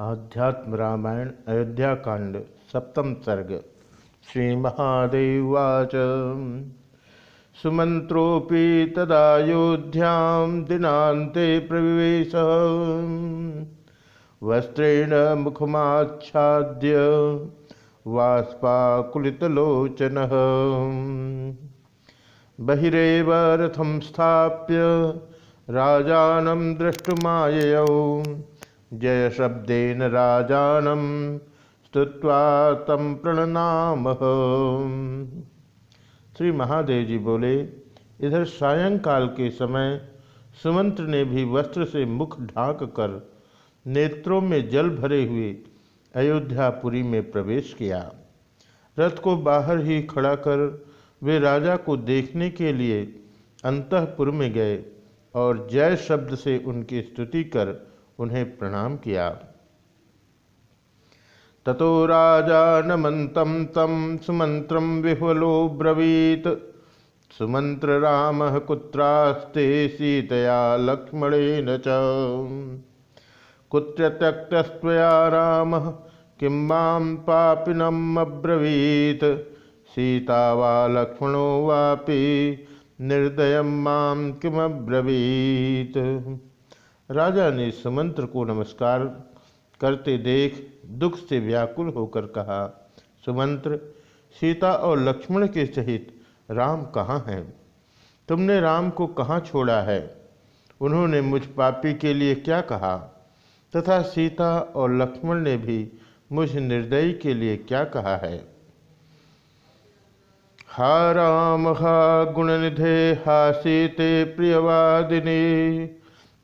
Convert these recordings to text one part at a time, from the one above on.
आध्यात्म रामायण, अयोध्या कांड, सप्तम सर्ग, श्री महादेवाच। सुमंत्रोपि तदायोध्यां दिनान्ते प्रविवेश। वस्त्रेण मुखमाच्छाद्य वाष्पाकुलितलोचनः। बहिरेव रथं स्थाप्य राजानं द्रष्टुमाययौ। जयशब्देन राजानं स्तुत्वा तं प्रणनामः। श्री महादेव जी बोले, इधर सायंकाल के समय सुमंत्र ने भी वस्त्र से मुख ढांक कर नेत्रों में जल भरे हुए अयोध्यापुरी में प्रवेश किया। रथ को बाहर ही खड़ा कर वे राजा को देखने के लिए अंतपुर में गए और जय शब्द से उनकी स्तुति कर उन्हें प्रणाम किया। ततो राजा नमन्तं तं सुमन्त्रं विह्वलो ब्रवीत्। सुमन्त्र राम कुत्रास्ते सीतया लक्ष्मणेन च। कुत्र त्यक्तस्त्वया रामः, किं माँ सीता वा लक्ष्मणो वापि, निर्दय माँ किमब्रवीत्। राजा ने सुमंत्र को नमस्कार करते देख दुख से व्याकुल होकर कहा, सुमंत्र, सीता और लक्ष्मण के सहित राम कहाँ हैं? तुमने राम को कहाँ छोड़ा है? उन्होंने मुझ पापी के लिए क्या कहा? तथा सीता और लक्ष्मण ने भी मुझ निर्दयी के लिए क्या कहा है? हा राम, हा गुणनिधे, हा सीते प्रियवादिनी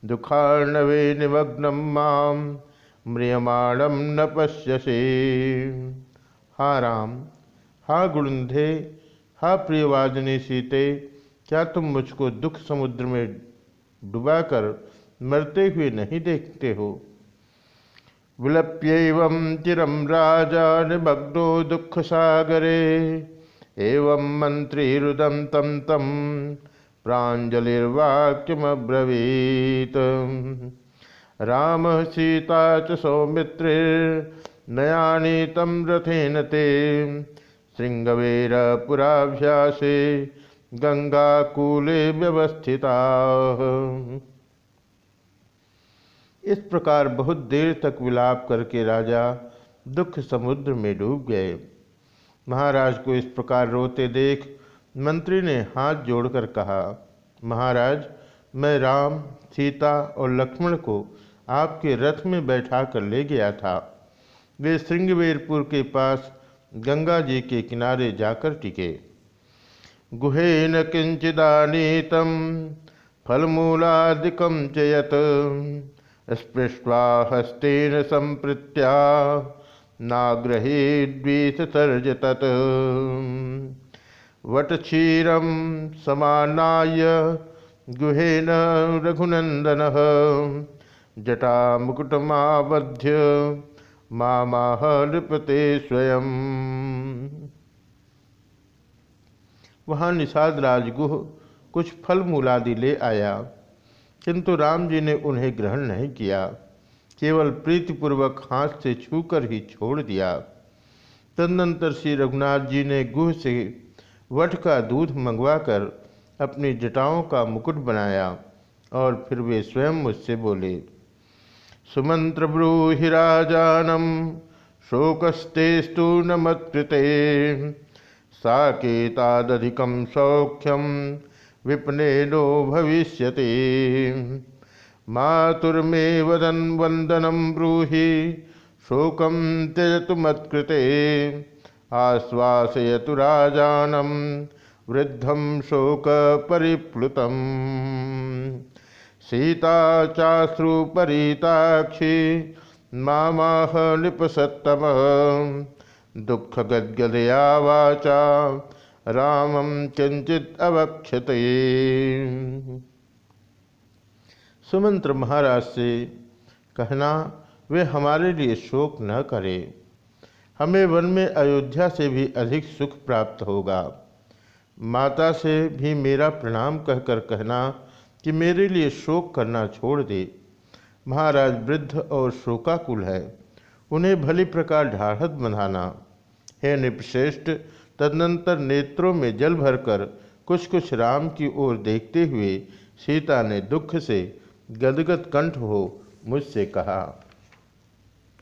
दुखार्णवे निमग्नं माम म्रियमाणं न पश्यसे। हा राम, हा गुणधे हा प्रियवादिनी सीते, क्या तुम मुझको दुख समुद्र में डुबाकर मरते हुए नहीं देखते हो? विलप्य चिरम राजा निमग्नो दुख सागरे एवं मंत्री रुदम तम तम प्राजलिर्वाक्यमब्रवीत राम सीता च सौमित्रिर्नयानीतं रथेन ते श्रृंगवेरपुराभ्यासे गंगाकूले व्यवस्थिता। इस प्रकार बहुत देर तक विलाप करके राजा दुख समुद्र में डूब गए। महाराज को इस प्रकार रोते देख मंत्री ने हाथ जोड़कर कहा, महाराज, मैं राम, सीता और लक्ष्मण को आपके रथ में बैठा कर ले गया था। वे श्रृंगवेरपुर के पास गंगा जी के किनारे जाकर टिके। गुहेन किंचिदानीतम फलमूलादिकम चयत, स्पृष्ट्वा हस्तेन संप्रत्या नाग्रही सर्ज तत् वटक्षीरम समानाय गुहेन रघुनंदन जटा मुकुटमाबध्य मामाह नृपते स्वयं। वहाँ निषाद राजगुह कुछ फल मूलादि ले आया, किंतु राम जी ने उन्हें ग्रहण नहीं किया। केवल प्रीतिपूर्वक हाथ से छूकर ही छोड़ दिया। तदनंतर श्री रघुनाथ जी ने गुह से वट का दूध मंगवाकर अपनी जटाओं का मुकुट बनाया और फिर वे स्वयं मुझसे बोले सुमंत्र ब्रूहि राजानम, शोकस्तेस्तु न मत्कृते साकेतादधिकम सौख्यम विपने नो भविष्य मातुर्मे वदन वंदनम ब्रूहि शोकम त्यजतु मत्कृते। आश्वासयतु राजानम वृद्धम शोक परिप्लुतम सीता चाश्रुपरीताक्षी मामाह नृपसत्तम। दुख गदगदया वाचा रामम किंचित अवक्षत। सुमंत्र महाराज से कहना, वे हमारे लिए शोक न करें। हमें वन में अयोध्या से भी अधिक सुख प्राप्त होगा। माता से भी मेरा प्रणाम कहकर कहना कि मेरे लिए शोक करना छोड़ दे। महाराज वृद्ध और शोकाकुल है। उन्हें भली प्रकार ढाढ़त बंधाना। हे निपश्रेष्ठ, तदनंतर नेत्रों में जल भरकर कुछ कुछ राम की ओर देखते हुए सीता ने दुख से गदगद कंठ हो मुझसे कहा।